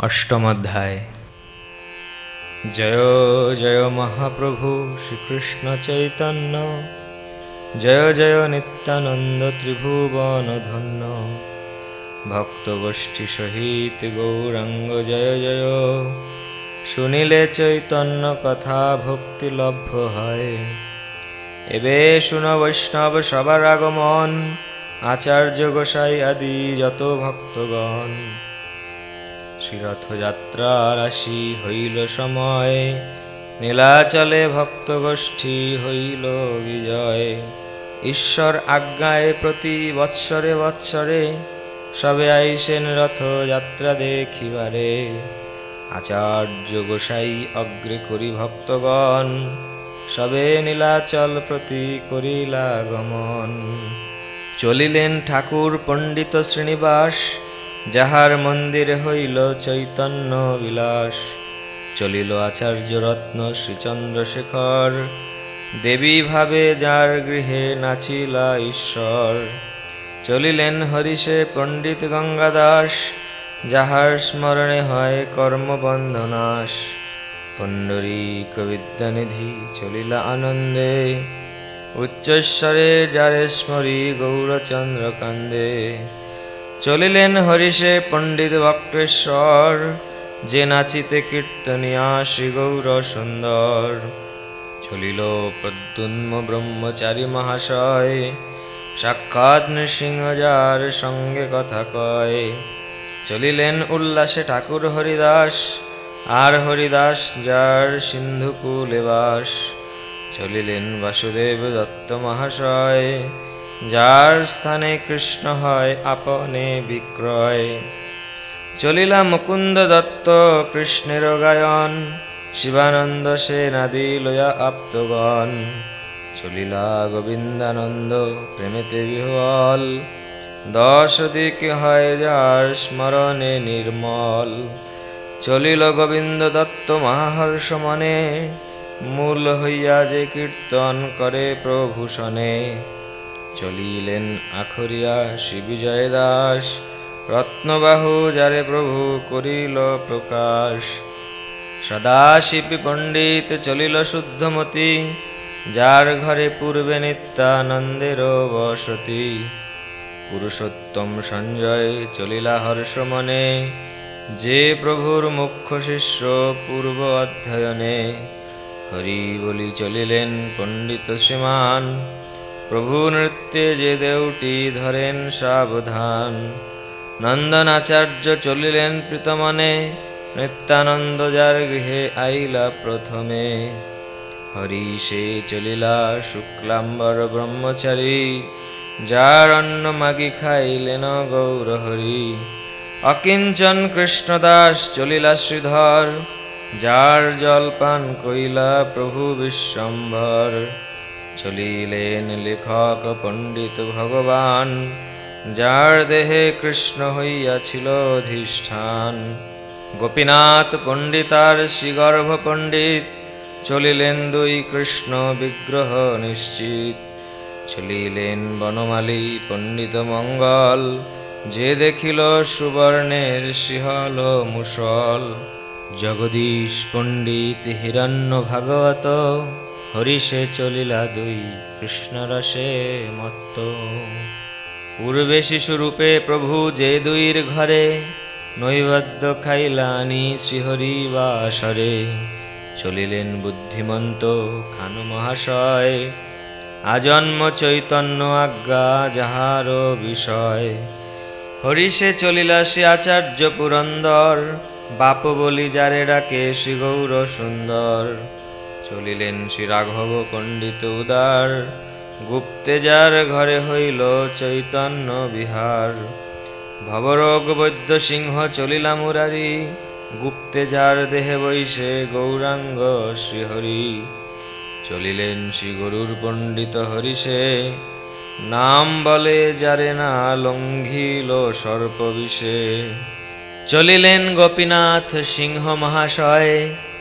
অষ্টম অধ্যায় জয় জয় মহাপ্রভু শ্রীকৃষ্ণ চৈতন্য। জয় জয় নিত্যানন্দ ত্রিভুবন ধন্য। ভক্তগোষ্ঠী সহিত গৌরাঙ্গ জয় জয়। শুনিলে চৈতন্য কথা ভক্তি লভ্য হয়। এবে শুন বৈষ্ণব সবার আগমন। আচার্য গোসাই আদি যত ভক্তগণ। শ্রীরথযাত্রার আসি হইল সময়, নীলাচলে ভক্ত গোষ্ঠী হইল বিজয়। ঈশ্বর আজ্ঞায় প্রতি বৎসরে বৎসরে সবে আইসেন রথযাত্রা দেখিবারে। আচার্য গোসাই অগ্রে করি ভক্তগণ, সবে নীলাচল প্রতি করিলা গমন। চলিলেন ঠাকুর পণ্ডিত শ্রীনিবাস যাহার মন্দির হইল চৈতন্য বিলাস, চলিল আচার্য রত্ন শ্রীচন্দ্রশেখর। দেবী ভাবে যার গৃহে নাচিলা ঈশ্বর। চলিলেন হরিষে পণ্ডিত গঙ্গাদাস, যাহার স্মরণে হয় কর্মবন্ধনাশ পণ্ডরী বিদ্যানিধি চলিলা আনন্দে, উচ্চস্বরে যারে স্মরি গৌরচন্দ্র কান্দে চলিলেন হরিষে পণ্ডিত বক্রেশ্বর, যে নাচিতে কীর্তনিয়া শ্রী গৌর সুন্দর। চলিল প্রদ্যুন্ম ব্রহ্মচারী মহাশয়, সাক্ষাৎ নৃসিংহ যার সঙ্গে কথা কয়। চলিলেন উল্লাসে ঠাকুর হরিদাস, আর হরিদাস যার সিন্ধুকুলে বাস। চলিলেন বাসুদেব দত্ত মহাশয় যার স্থানে কৃষ্ণ হয় আপনে বিক্রয়। চলিলা মুকুন্দ দত্ত কৃষ্ণের গায়ন, শিবানন্দ সেনাদি লয়া আপ্তগণ। চলিলা গোবিন্দানন্দ প্রেমেতে বিহ্বল, দশ দিক হয় যার স্মরণে নির্মল। চলিল গোবিন্দ দত্ত মহাহর্ষ মনে, মূল হইয়া যে কীর্তন করে প্রভূষণে। চলিলেন আখরিয়া শ্রী বিজয় দাস রত্নবাহু যারে প্রভু করিল প্রকাশ। সদাশিবী পণ্ডিত চলিল শুদ্ধমতি, যার ঘরে পূর্বে নিত্যানন্দের বসতি। পুরুষোত্তম সঞ্জয় চলিলা হর্ষ মনে, যে প্রভুর মুখ্য শিষ্য পূর্ব অধ্যয়নে। হরি বলি চলিলেন পণ্ডিত শ্রীমান প্রভু নৃত্যে যে দেউটি ধরেন সাবধান। নন্দনাচার্য চলিলেন প্রীতমনে, নিত্যানন্দ যার গৃহে আইলা প্রথমে। হরি সে চলিলা শুক্লাম্বর ব্রহ্মচারী, যার অন্ন মাগি খাইলেন গৌর হরি। অকিঞ্চন কৃষ্ণদাস চলিলা শ্রীধর, যার জলপান কইলা প্রভু বিশ্বম্ভর। চলিলেন লেখক পণ্ডিত ভগবান, যার দেহে কৃষ্ণ হইয়াছিল অধিষ্ঠান। গোপীনাথ পণ্ডিতার শ্রীগর্ভ পণ্ডিত, চলিলেন দুই কৃষ্ণ বিগ্রহ নিশ্চিত। চলিলেন বনমালী পণ্ডিত মঙ্গল, যে দেখিল সুবর্ণের শিহল মুসল জগদীশ পণ্ডিত হিরণ্য ভাগবত হরিষে চলিলা দুই, কৃষ্ণরসে মত্ত। পূর্বে শিশুরূপে প্রভু যে দুইর ঘরে, নৈবদ্য খাইলানি শ্রীহরি বাসরে। চলিলেন বুদ্ধিমন্ত খানু মহাশয়, আজন্ম চৈতন্য আজ্ঞা যাহার বিষয়। হরিষে চলিলা শ্রী আচার্য পুরন্দর, বাপ বলি যারে ডাকে শ্রী গৌর সুন্দর। চলিলেন শ্রী রাঘব পণ্ডিত উদার। গুপ্তে যার ঘরে হইল চৈতন্য বিহার। ভবরোগ বৈদ্য সিংহ চলিলা মুরারি। গুপ্তে যার দেহে বৈশে গৌরাঙ্গ শ্রীহরি। চলিলেন শ্রী গরুর পণ্ডিত হরিষে। নাম বলে যারে না লঙ্ঘিল সর্প বিষে চলিলেন গোপীনাথ সিংহ মহাশয়।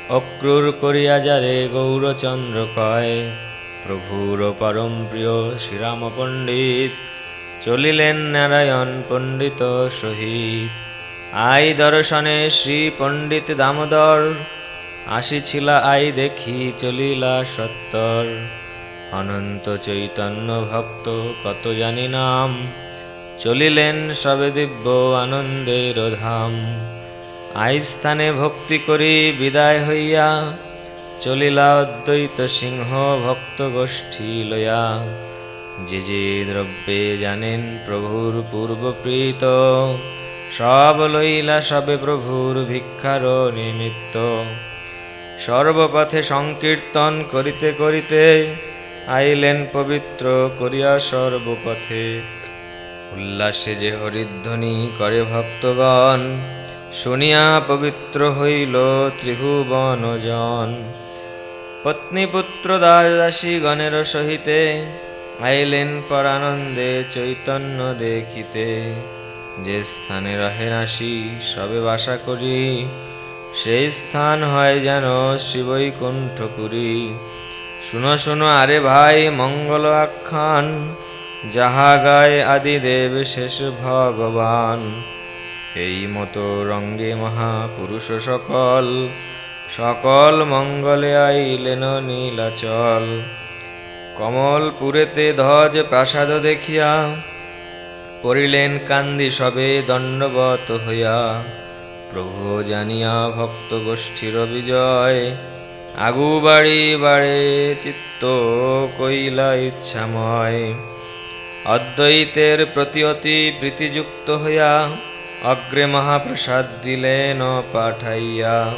অক্রুর করিয়া যারে গৌরচন্দ্র কয়, প্রভুর পরম প্রিয় শ্রীরাম পণ্ডিত, চলিলেন নারায়ণ পণ্ডিত সহিত। আই দর্শনে শ্রী পণ্ডিত দামোদর, আসিছিলা আই দেখি চলিলা সত্তর। অনন্ত চৈতন্য ভক্ত কত জানি নাম, চলিলেন সবে দিব্য আনন্দের ধাম। আই স্থানে ভক্তি করি, বিদায় হইয়া চলিলা অদ্বৈত সিংহ ভক্ত গোষ্ঠী লয়া। যে যে দ্রব্যে জানেন প্রভুর পূর্বপ্রীত সব লইলা সবে প্রভুর ভিক্ষার নিমিত্ত। সর্বপথে সংকীর্তন করিতে করিতে আইলেন পবিত্র করিয়া সর্বপথে। উল্লাসে যে হরিধ্বনি করে ভক্তগণ শুনিয়া পবিত্র হইল ত্রিভুবনজন পত্নীপুত্র দাসী গণের সহিতে আইলেন পরানন্দে চৈতন্য দেখিতে। যে স্থানে রহে নাসি সবে বাসা করি। সেই স্থান হয় যেন শিবৈকুণ্ঠপুরী। শুনো শুনো, আরে ভাই, মঙ্গল আখ্যান। যাহা গায় আদিদেব শেষ ভগবান। এই মতো রঙ্গে মহাপুরুষ সকল সকল মঙ্গলে আইলেন নীলাচল। কমলপুরেতে ধ্বজ প্রাসাদ দেখিয়া পড়িলেন কান্দি সবে দণ্ডবত হইয়া। প্রভু জানিয়া ভক্ত গোষ্ঠীর বিজয় আগু বাড়ি বাড়ে চিত্ত কইলা ইচ্ছাময়। অদ্বৈতের প্রতি অতি প্রীতিযুক্ত হইয়া অগ্রে মহাপ্রসাদ দিলেন পাঠাইয়া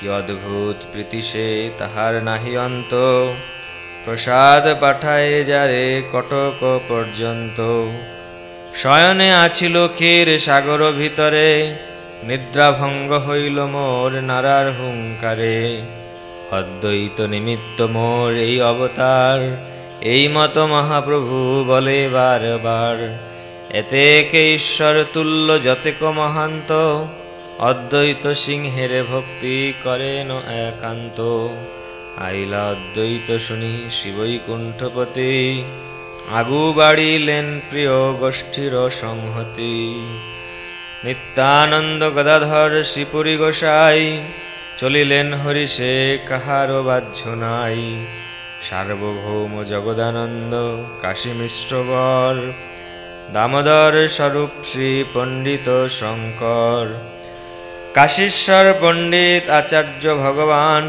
কি অদ্ভুত প্রীতি সে তাহার নাহি অন্ত প্রসাদ পাঠায় যারে কটক পর্যন্ত শয়নে আছিল ক্ষীর সাগর ভিতরে নিদ্রাভঙ্গ হইল মোর নারার হুঙ্কারে অদ্বৈত নিমিত্ত মোর এই অবতার, এই মত মহাপ্রভু বলে বারবার। এতে কে ঈশ্বর তুল্য যতেক মহান্ত, অদ্বৈত সিংহের ভক্তি করেন একান্ত। আইলা অদ্বৈত শুনি শিবৈকুণ্ঠপতি, আগু বাড়িলেন প্রিয় গোষ্ঠীর সংহতি। নিত্যানন্দ গদাধর শ্রীপুরী গোসাই, চলিলেন হরিষে কাহার বাহ্য নাই। সার্বভৌম জগদানন্দ কাশী মিশ্রবর দামোদর স্বরূপ শ্রী পণ্ডিত শঙ্কর। কাশীশ্বর পণ্ডিত আচার্য ভগবান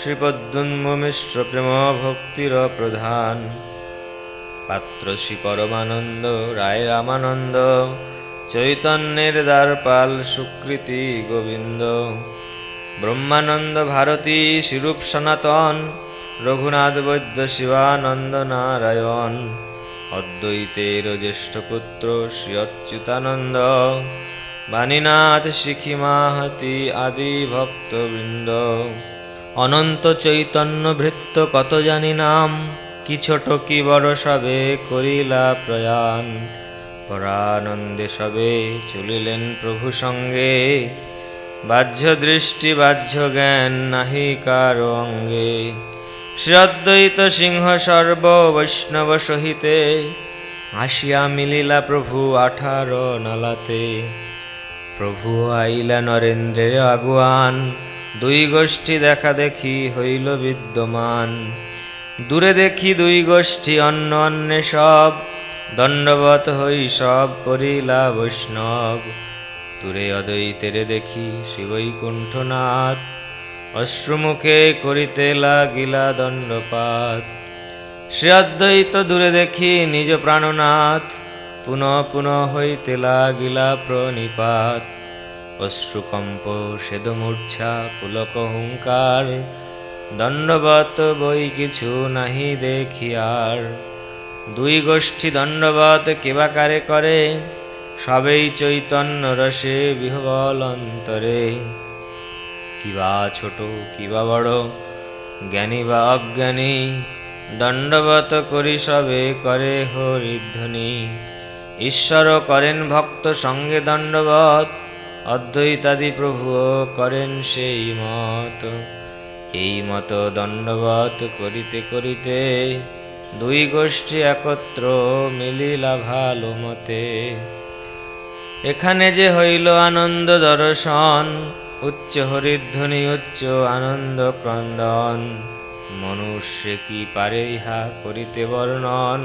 শ্রীপদ্মুন্ম মিশ্র প্রেম ভক্তির প্রধান। পাত্র শ্রী পরমানন্দ, রায় রামানন্দ, চৈতন্যের দ্বারপাল সুকৃতি গোবিন্দ। ব্রহ্মানন্দ ভারতী শিরূপ সনাতন, রঘুনাথ বৈদ্য শিবানন্দ নারায়ণ। অদ্বৈতের জ্যেষ্ঠ পুত্র শ্রী অচ্যুতানন্দ বাণীনাথ শিখি মাহাতি আদি ভক্তবৃন্দ। অনন্ত চৈতন্য ভৃত্য কত জানি নাম, কি ছোট কি বড় সবে করিলা প্রয়াণ। পরানন্দে সবে চলিলেন প্রভু সঙ্গে, বাহ্য দৃষ্টি বাহ্য জ্ঞান নাহি কারও অঙ্গে। শ্রী অদ্বৈত সিংহ সর্ব বৈষ্ণব সহিতে আসিয়া মিলিলা প্রভু আঠারো নালাতে। প্রভু আইলা নরেন্দ্রের আগুয়ান, দুই গোষ্ঠী দেখা দেখি হইল বিদ্যমান। দূরে দেখি দুই গোষ্ঠী অন্য অন্যে সব দণ্ডবত হই সব করিলা বৈষ্ণব। দূরে অদ্বৈতের দেখি শিবৈকুণ্ঠনাথ অশ্রুমুখে করিতে লাগিলা দণ্ডপাত। অদ্বৈত দূরে দেখি নিজ প্রাণনাথ, পুনঃ পুনঃ হইতে লাগিলা প্রণিপাত। অশ্রুকম্প, সেদমূর্ছা, পুলক হুঙ্কার দণ্ডবত বই কিছু নাহি দেখি আর। দুই গোষ্ঠী দণ্ডবত কেবাকারে করে, সবেই চৈতন্য রসে বিহবল অন্তরে। কিবা ছোট কিবা বড়, জ্ঞানী বা অজ্ঞানী, দণ্ডবত করি সবে করে হরিধ্বনি। ঈশ্বর করেন ভক্ত সঙ্গে দণ্ডবত, অদ্বৈতাদি প্রভুও করেন সেই মত। এই মত দণ্ডবত করিতে করিতে দুই গোষ্ঠী একত্র মিলিলা ভালো মতে। এখানে যে হইল আনন্দ দর্শন উচ্চ হরিধ্বনি, উচ্চ আনন্দ ক্রন্দন। মনুষ্য কি পারে ইহা করিতে বর্ণন?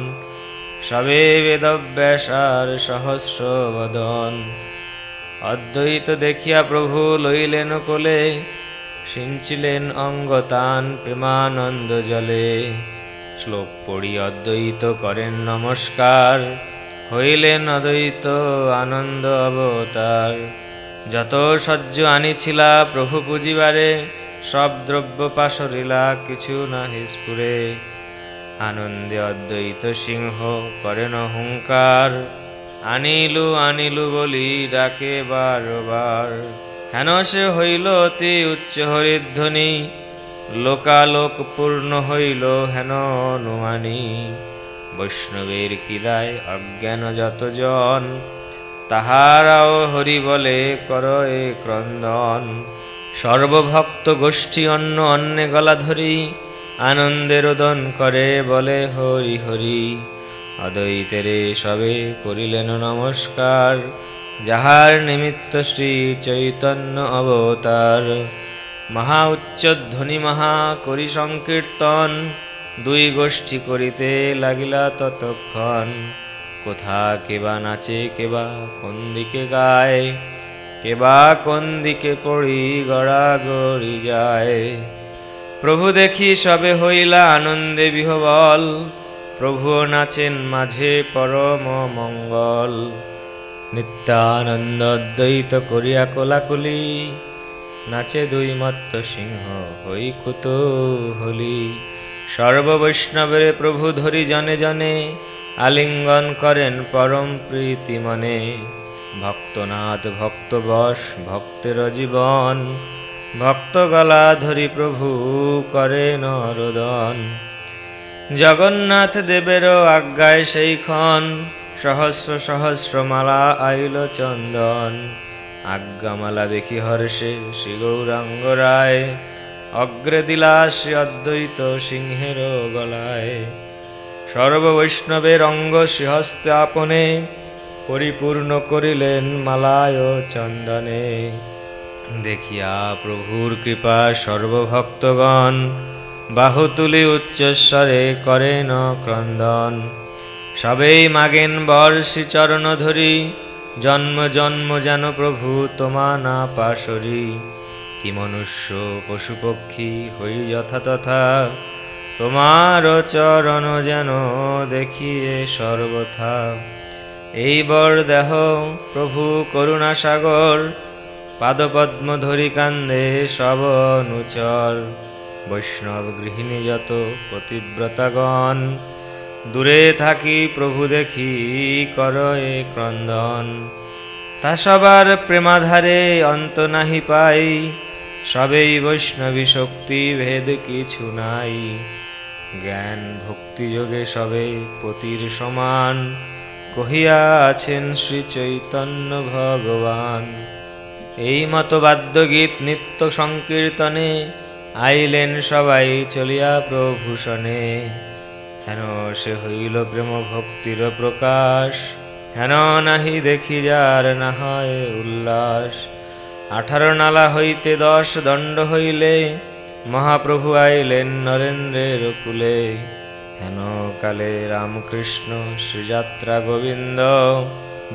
সবে বেদব্যাসার সহস্র বদন। অদ্বৈত দেখিয়া প্রভু লইলেন কোলে সিঞ্চিলেন অঙ্গতান প্রেমানন্দ জলে। শ্লোক পড়ি অদ্বৈত করেন নমস্কার, হইলেন অদ্বৈত আনন্দ অবতার। যত সহ্য আনিছিলা প্রভু পুজিবারে সব দ্রব্য পাশরিলা কিছু না হিসপুরে আনন্দে অদ্বৈত সিংহ করেন হুঙ্কার, আনিলু আনিলু বলি ডাকে বারবার। হেন সে হইল অতি উচ্চ হরিধ্বনি, লোকালোক পূর্ণ হইল হেন অনুমানী। বৈষ্ণবের কিদায় অজ্ঞান যতজন তাহারাও হরি বলে, কর এ ক্রন্দন। সর্বভক্ত গোষ্ঠী অন্য অন্যে গলা ধরি আনন্দের রোদন করে বলে, হরি হরি। অদ্বৈতেরে সবে করিলেন নমস্কার। যাহার নিমিত্ত শ্রী চৈতন্য অবতার। মহা উচ্চধ্বনি মহা করি সংকীর্তন। দুই গোষ্ঠী করিতে লাগিলা ততক্ষণ। কোথা, কেবা নাচে, কেবা কোন দিকে গায়, কেবা কোন দিকে পড়ি, গড়াগড়ি যায়। প্রভু দেখি সবে হইলা আনন্দে বিহবল প্রভু নাচেন মাঝে পরম মঙ্গল। নিত্যানন্দ অদ্বৈত করিয়া কোলাকুলি, নাচে দুই মত্ত সিংহ হই কুতূহলী। সর্ববৈষ্ণবের প্রভু ধরি জনে জনে আলিঙ্গন করেন পরম প্রীতি মনে। ভক্তনাথ ভক্তবশ ভক্তের জীবন। ভক্ত গলা ধরি প্রভু করেন রোদন জগন্নাথ দেবেরও আজ্ঞায় সেইক্ষণ সহস্র সহস্র মালা আইল চন্দন। আজ্ঞামালা দেখি হর্ষে, শ্রী গৌরাঙ্গ রায়। অগ্রে দিলা শ্রী অদ্বৈত সিংহের গলায়। সর্ববৈষ্ণবের অঙ্গ শ্রীহস্তে আপনে পরিপূর্ণ করিলেন মালায় চন্দনে দেখিয়া প্রভুর কৃপা সর্বভক্তগণ বাহু তুলি উচ্চস্বরে করেন ক্রন্দন। সবেই মাগেন বর শ্রীচরণ ধরি, জন্ম জন্ম যেন প্রভু তোমা না পাশরি। কি মনুষ্য পশুপক্ষী হই যথা তথা তোমার চরণ যেন দেখিয়ে সর্বথা। এই বর দেহ, প্রভু করুণা সাগর, পাদপদ্ম ধরি কান্দে সব অনুচর বৈষ্ণব গৃহিণী যত পতিব্রতাগণ, দূরে থাকি প্রভু দেখি কর এ ক্রন্দন। তা সবার প্রেমাধারে অন্ত নাহি পাই, সবেই বৈষ্ণবী শক্তি ভেদ কিছু নাই। জ্ঞান ভক্তি যোগে সবে পতির সমান। কহিয়া আছেন শ্রী চৈতন্য ভগবান, এই মতো বাদ্যগীত নিত্য সংকীর্তনে আইলেন সবাই চলিয়া প্রভূষণে হেন সে হইল প্রেম ভক্তির প্রকাশ, হেন নাহি দেখি যার না হয় উল্লাস। আঠারো নালা হইতে দশ দণ্ড হইলে মহাপ্রভু আইলেন নরেন্দ্রের কুলে। হেন কালে রামকৃষ্ণ শ্রীযাত্রা গোবিন্দ,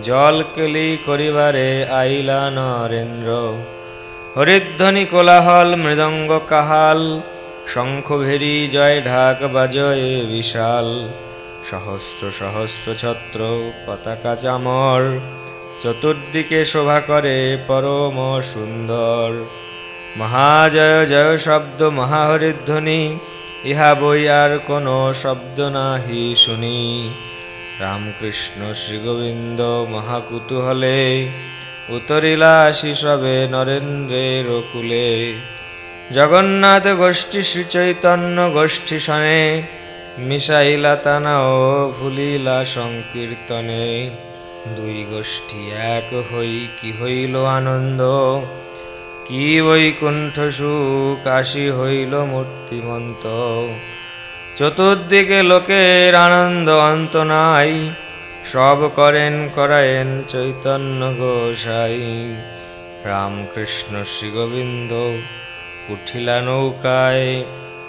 জল কেলি করিবারে আইলা নরেন্দ্র। হরিধ্বনি কোলাহল মৃদঙ্গ কাহাল, শঙ্খ ভেরি জয় ঢাক বাজয়ে বিশাল। সহস্র সহস্র ছত্র পতাকা চামর, চতুর্দিকে শোভা করে পরম সুন্দর। মহাজয় জয় শব্দ মহাহরিধ্বনি, ইহা বই আর কোনো শব্দ নাহি শুনি। রামকৃষ্ণ শ্রীগোবিন্দ মহাকুতূহলে, উতরিলা শিশবে নরেন্দ্রের কুলে জগন্নাথ গোষ্ঠী শ্রীচৈতন্য গোষ্ঠী সনে, মিশাইলা ও ভুলিলা সংকীর্তনে। দুই গোষ্ঠী এক হই কি হইল আনন্দ? কি বৈকুণ্ঠ সুখ আসি হইল মূর্তিমন্ত? চতুর্দিকে লোকের আনন্দ অন্ত নাই, সব করেন করায়েন চৈতন্য গোসাই। রামকৃষ্ণ শ্রীগোবিন্দ উঠিলা নৌকায়,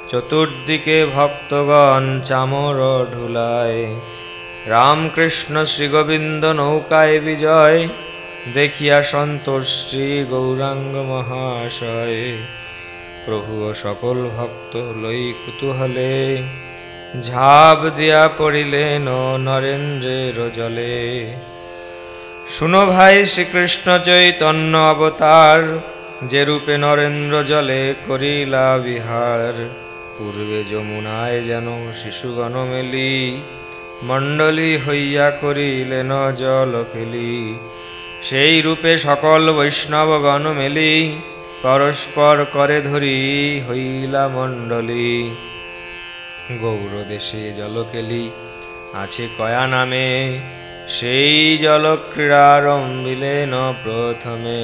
চতুর্দিকে ভক্তগণ চামর ঢুলায়। রামকৃষ্ণ শ্রীগোবিন্দ নৌকায় বিজয় দেখিয়া সন্তোষ শ্রী গৌরাঙ্গ মহাশয়, প্রভু সকল ভক্ত লই কুতূহলে ঝাঁপ দিয়া পড়িলেন নরেন্দ্রের জলে। শুনো ভাই শ্রীকৃষ্ণ চৈতন্য অবতার, যে রূপে নরেন্দ্র জলে করিলা বিহার। পূর্বে যমুনায় যেন শিশুগণ মেলি, মণ্ডলী হইয়া করিলেন জল খেলি। সেই রূপে সকল বৈষ্ণবগণ মেলি পরস্পর করে ধরি হইলা মণ্ডলী। গৌর দেশে জলকেলি আছে কয়া নামে, সেই জল ন প্রথমে।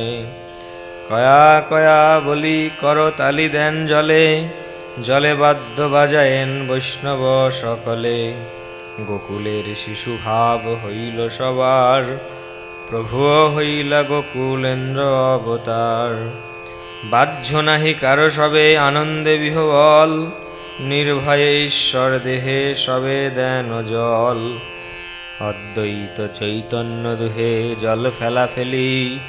কয়া কয়া বলি কর তালি দেন জলে জলে বাদ্য বাজায়েন বৈষ্ণব সকলে। গোকুলের শিশু ভাব হইল সবার প্রভু হইলা গোকুলেন্দ্র অবতার। বাহ্য নাহি কারও সবে আনন্দে বিহবল, নির্ভয়ে ঈশ্বর দেহে সবে দেন জল। অদ্বৈত চৈতন্য দুহে জল ফেলা ফেলি,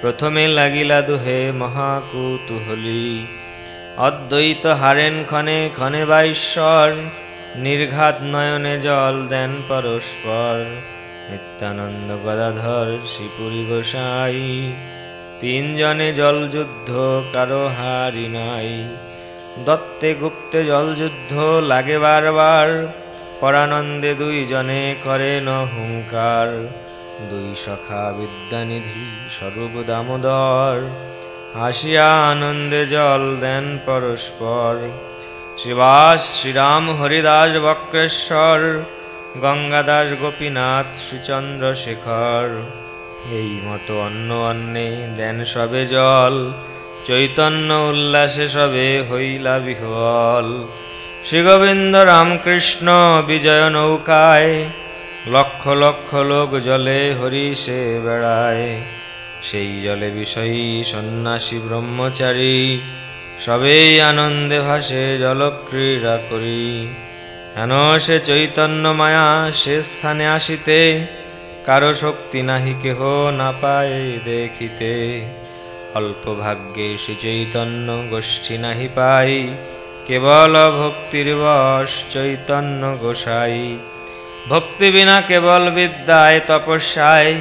প্রথমে লাগিলা দুহে মহাকুতুহলি। অদ্বৈত হারেন ক্ষণে ক্ষণে বা ঈশ্বর, নির্ঘাত নয়নে জল দেন পরস্পর। নিত্যানন্দ গদাধর শ্রীপুরী গোসাই। তিনজনে জলযুদ্ধ, কারও হারি নাই। দত্তে গুপ্তে জলযুদ্ধ, লাগে বারবার। পরানন্দে দুইজনে করেন হুঙ্কার। দুই সখা বিদ্যানিধি স্বরূপ দামোদর। হাসিয়া আনন্দে জল দেন পরস্পর। শ্রীবাস শ্রীরাম, হরিদাস, বক্রেশ্বর। গঙ্গাদাস গোপীনাথ শ্রীচন্দ্রশেখর এই মতো অন্য অন্নে দেন সবে জল, চৈতন্য উল্লাসে সবে হইলা বিহল। শ্রীগোবিন্দ রামকৃষ্ণ বিজয় নৌকায়, লক্ষ লক্ষ লোক জলে হরিষে বেড়ায়। সেই জলে বিষয়ী সন্ন্যাসী ব্রহ্মচারী সবেই আনন্দে ভাসে জলক্রীড়া করি। হেন সে চৈতন্য মায়া সে স্থানে আসিতে? কারও শক্তি নাহি কেহ না পায় দেখিতে। অল্প ভাগ্যে সে চৈতন্য গোষ্ঠী নাহি পাই কেবল ভক্তির বশ চৈতন্য গোসাই। ভক্তি বিনা কেবল বিদ্যায় তপস্যায়।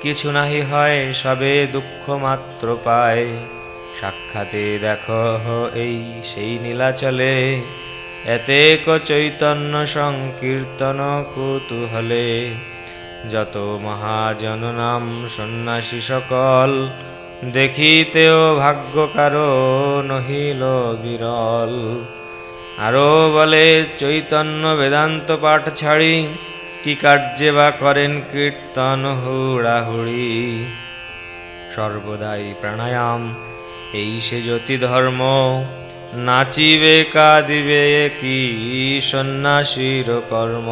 কিছু নাহি হয় সবে দুঃখ মাত্র পায়। সাক্ষাতে দেখো এই সেই নীলাচলে। এতেক চৈতন্য সংকীর্তন কুতূহলে। যত মহাজন নাম সন্ন্যাসী সকল, দেখিতেও ভাগ্য কারও নহিল বিরল। আরও বলে, চৈতন্য বেদান্ত পাঠ ছাড়ি, কি কার্যে বা করেন কীর্তন হুড়াহুড়ি। সর্বদাই প্রাণায়াম, এই সে জ্যোতি ধর্ম নাচিবে, কাঁদিবে কি সন্ন্যাসীর কর্ম।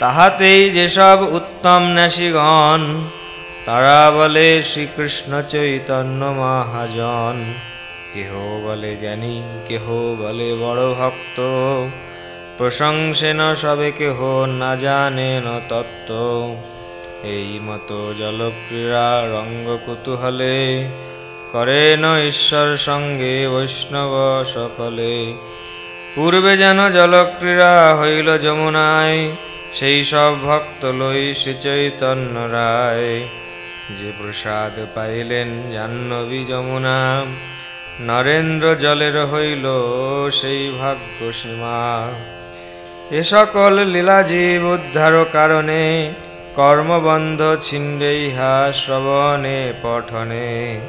তাহাতেই যেসব উত্তম ন্যাসীগণ, তারা বলে শ্রীকৃষ্ণ চৈতন্য মহাজন। কেহ বলে জ্ঞানী, কেহ বলে বড় ভক্ত। প্রশংসেন সবে কেহ না জানেন তত্ত্ব। এই মতো জলক্রীড়া রঙ্গ কুতূহলে করেন ঈশ্বর সঙ্গে বৈষ্ণব সকলে। পূর্বে যেন জলক্রীড়া হইল যমুনায়, সেই সব ভক্ত লই শ্রী চৈতন্য রায়। যে প্রসাদ পাইলেন জাহ্নবী যমুনা, নরেন্দ্র জলের হইল সেই ভাগ্য সীমা। এ সকল লীলাজীব উদ্ধার কারণে কর্মবন্ধ ছিন্ডে ইহা শ্রবণে, পঠনে।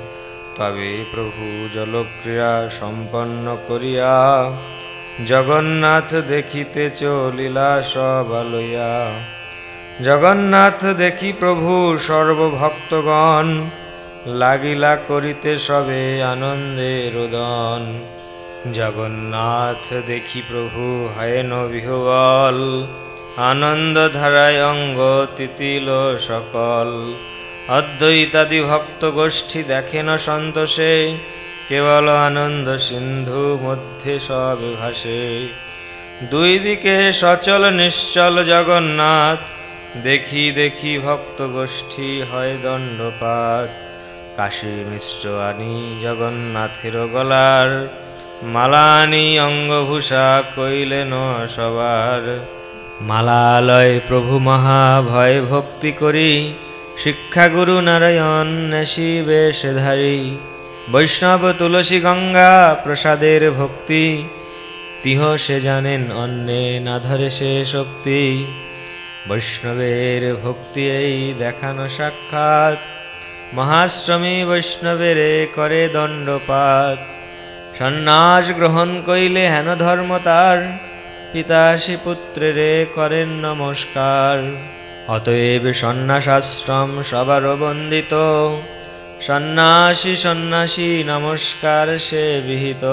তবে প্রভু জলক্রিয়া সম্পন্ন করিয়া জগন্নাথ দেখিতে চলিলা সব লইয়া জগন্নাথ দেখি প্রভু সর্বভক্তগণ, লাগিলা করিতে সবে আনন্দে রোদন। জগন্নাথ দেখি প্রভু হেন বিহবল আনন্দ ধারায় অঙ্গ তিতিল সকল। অদ্বৈতাদি ভক্ত গোষ্ঠী দেখেন সন্তোষে, কেবল আনন্দ সিন্ধু মধ্যে সব ভাসে। দুই দিকে সচল নিশ্চল জগন্নাথ, দেখি দেখি ভক্ত গোষ্ঠী হয় দণ্ডপাত। কাশী মিশ্র আনি জগন্নাথের গলার, মালানি অঙ্গভূষা কইলেন সবার। মালালয় প্রভু মহা ভয় ভক্তি করি শিক্ষাগুরু নারায়ণ নেশি বেশধারী বৈষ্ণব তুলসী গঙ্গা প্রসাদের ভক্তি। তিহ সে জানেন অন্যে না ধরে সে শক্তি। বৈষ্ণবের ভক্তি এই দেখানো সাক্ষাৎ। মহাশ্রমী বৈষ্ণবের করে দণ্ডপাত। সন্ন্যাস গ্রহণ কইলে হেন ধর্ম তার। পিতাশী পুত্রেরে করেন নমস্কার। অতএব সন্ন্যাসাশ্রম সবার বন্দিত। সন্ন্যাসী সন্ন্যাসী, নমস্কার সে বিহিত।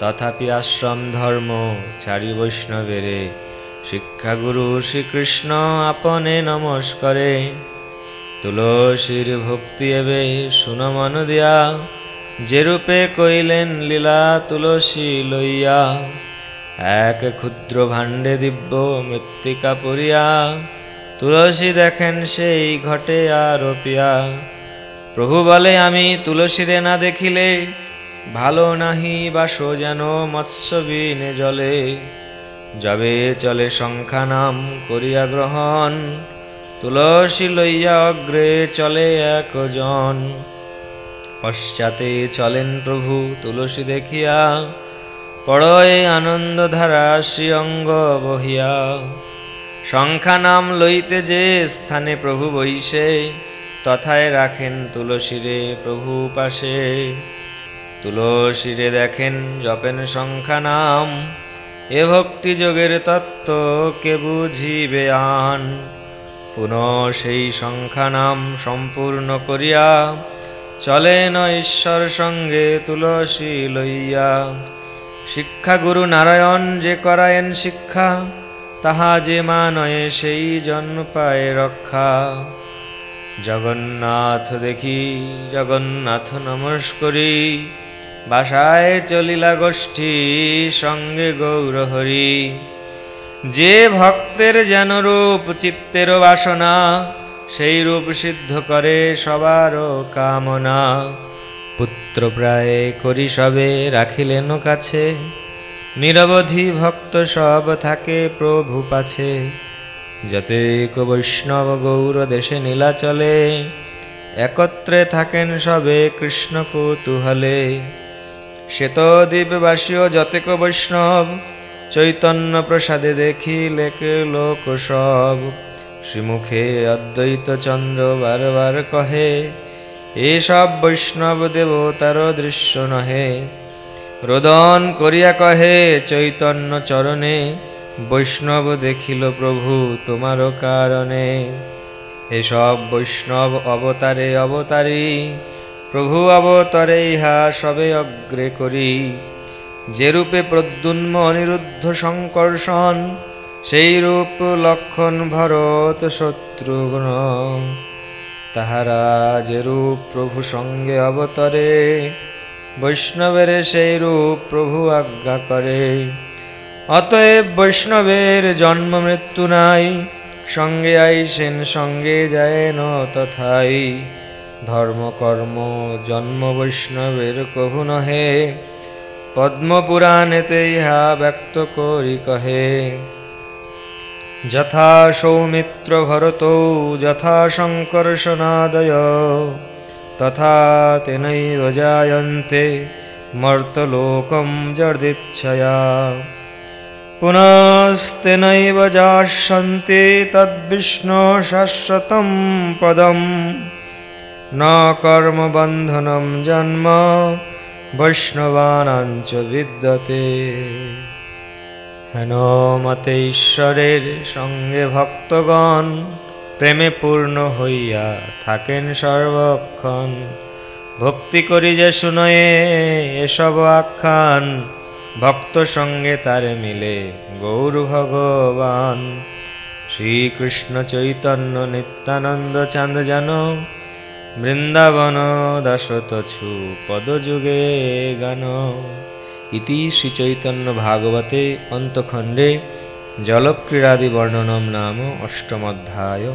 তথাপি আশ্রম ধর্ম ছাড়ি বৈষ্ণবেরে। শিক্ষাগুরু শ্রীকৃষ্ণ আপনে নমস্করে। তুলসীর ভক্তি এবে সুনমন দিয়া। যেরূপে কইলেন লীলা তুলসী লইয়া। এক ক্ষুদ্র ভাণ্ডে দিব্য মৃত্তিকা পড়িয়া। তুলসী দেখেন সেই ঘটে আরোপিয়া প্রভু বলে, আমি তুলসীরে না দেখিলে ভালো নাহি বাসো যেন মৎস্যবিনে জলে। যাবে চলে সংখ্যা নাম করিয়া গ্রহণ, তুলসী লইয়া অগ্রে চলে একজন। পশ্চাতে চলেন প্রভু তুলসী দেখিয়া, পড়য়ে আনন্দ ধারা শ্রীঅঙ্গ বহিয়া। সংখ্যা নাম লইতে যে স্থানে প্রভু বইসে তথায় রাখেন তুলসীরে প্রভু পাশে। তুলসীরে দেখেন জপেন সংখ্যা নাম, এ ভক্তি যোগের তত্ত্ব কে বুঝিবে আন। পুনঃ সেই সংখ্যা নাম সম্পূর্ণ করিয়া চলেন ঈশ্বর সঙ্গে তুলসী লইয়া। শিক্ষা গুরু নারায়ণ যে করায়েন শিক্ষা তাহা যে মানয়ে সেই জন্ম পায় রক্ষা। জগন্নাথ দেখি, জগন্নাথ নমস্করি বাসায় চলিলা গোষ্ঠী সঙ্গে গৌরহরি যে ভক্তের যেন রূপ চিত্তের বাসনা, সেই রূপ সিদ্ধ করে সবারও কামনা। পুত্র প্রায় করি সবে, রাখিলেন কাছে। নিরবধি ভক্ত সব থাকে প্রভু পাছে। যতেক বৈষ্ণব গৌর দেশে নীলা চলে, একত্রে থাকেন সবে কৃষ্ণ কৌতূহলে। শ্বেত দ্বীপবাসীও যতেক বৈষ্ণব, চৈতন্য প্রসাদে দেখি লেকে লোক সব। শ্রীমুখে অদ্বৈত চন্দ্র বারবার কহে এসব বৈষ্ণব দেবতার দৃশ্য নহে। রোদন করিয়া কহে, চৈতন্য চরণে বৈষ্ণব দেখিল প্রভু তোমার কারণে। এসব বৈষ্ণব অবতারে অবতারী, প্রভু অবতরে ইহা সবে অগ্রে করি। যে রূপে প্রদ্যুন্ম অনিরুদ্ধ সংকর্ষণ সেই রূপ লক্ষণ ভরত শত্রুঘ্ন। তাহারা যে রূপ প্রভু সঙ্গে অবতরে বৈষ্ণবের সেই রূপ প্রভু আজ্ঞা করে। অতএব বৈষ্ণবের জন্ম মৃত্যু নাই, সঙ্গে আইসেন, সঙ্গে যায় ন তথাই। ধর্ম কর্ম জন্ম বৈষ্ণবের কহু নহে, পদ্মপুরাণেতে ইহা ব্যক্ত করি কহে। যথা সৌমিত্র ভরত, যথা শঙ্কর্ষণাদয় তেনৈব জায়ন্তে মর্তলোকম জর্দিচ্ছয়া পুনস্তেনৈব যাস্যন্তে তদ্বিষ্ণু শাশ্বতম পদম ন কর্মবন্ধনম জন্ম বৈষ্ণবানাঞ্চ বিদ্যতে হেন মতে ঈশ্বরের সঙ্গে ভক্তগণ প্রেমে পূর্ণ হইয়া থাকেন সর্বক্ষণ। ভক্তি করি যে শুনয়ে এসব আখ্যান, ভক্ত সঙ্গে তারে মিলে গৌর ভগবান। শ্রীকৃষ্ণ চৈতন্য নিত্যানন্দ চাঁদ যেন বৃন্দাবন দাসতছু পদযুগে গান। ইতি শ্রীচৈতন্য ভাগবতে অন্তখণ্ডে জলক্রীড়াদি বর্ণনম নাম অষ্টমধ্যায়